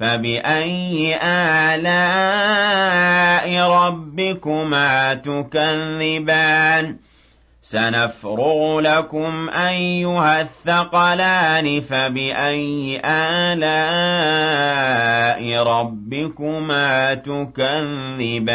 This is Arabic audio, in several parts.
فَبِأَيِّ آلَاءِ رَبِّكُمَا تُكَذِّبَانِ سَنَفْرُغُ لَكُمْ أَيُّهَ الثَّقَلَانِ فَبِأَيِّ آلَاءِ رَبِّكُمَا تُكَذِّبَانِ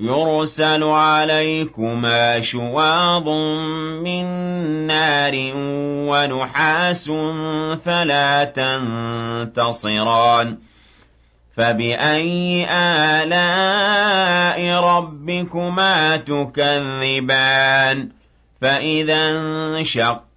يُرْسَلُ عَلَيْكُمَا شُوَاظٌ مِّن نَّارٍ وَنُحَاسٌ فَلَا تَنتَصِرَانِ. فَبِأَيِّ آلَاءِ رَبِّكُمَا تُكَذِّبَانِ؟ فَإِذَا انشَقَّتِ